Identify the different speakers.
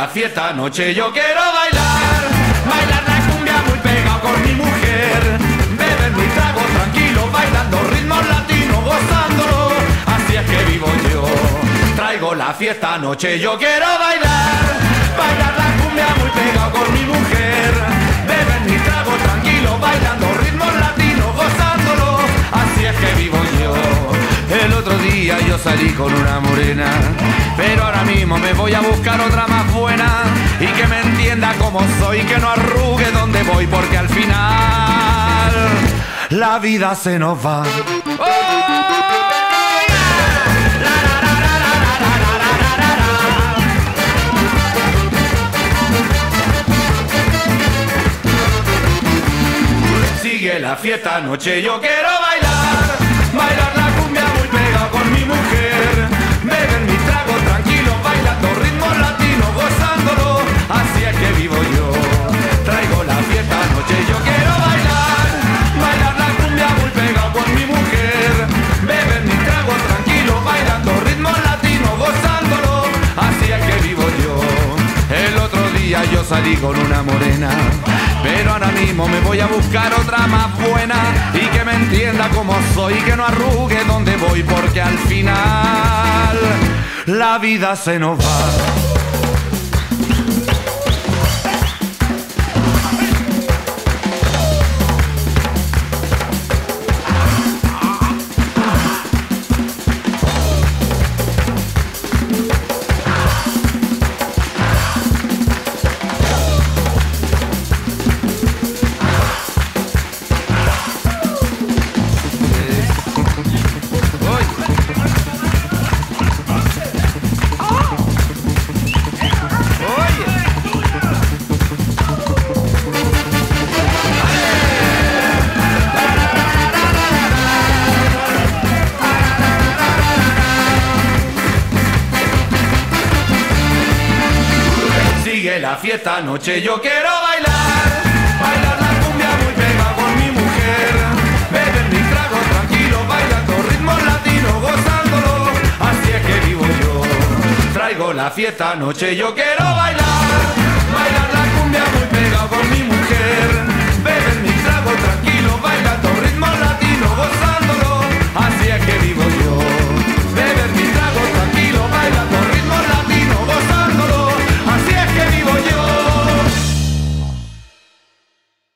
Speaker 1: la fiesta anoche, yo quiero bailar, bailar la cumbia muy pegado con mi mujer, beber mi trago tranquilo, bailando ritmos latinos, gozándolo, así es que vivo yo. Traigo la fiesta anoche, yo quiero bailar, bailar la cumbia muy pegado con mi mujer, con una morena, pero ahora mismo me voy a buscar otra más buena y que me entienda como soy, que no arrugue donde voy, porque al final la vida se nos va. Sigue la fiesta anoche, yo quiero salí con una morena, pero ahora mismo me voy a buscar otra más buena y que me entienda como soy, que no arrugue donde voy, porque al final la vida se nos va. La fiesta anoche, yo quiero bailar, bailar la cumbia muy pegado con mi mujer, beber mi trago tranquilo, bailando ritmos latinos, gozándolo, así es que vivo yo. Traigo la fiesta anoche, yo quiero bailar.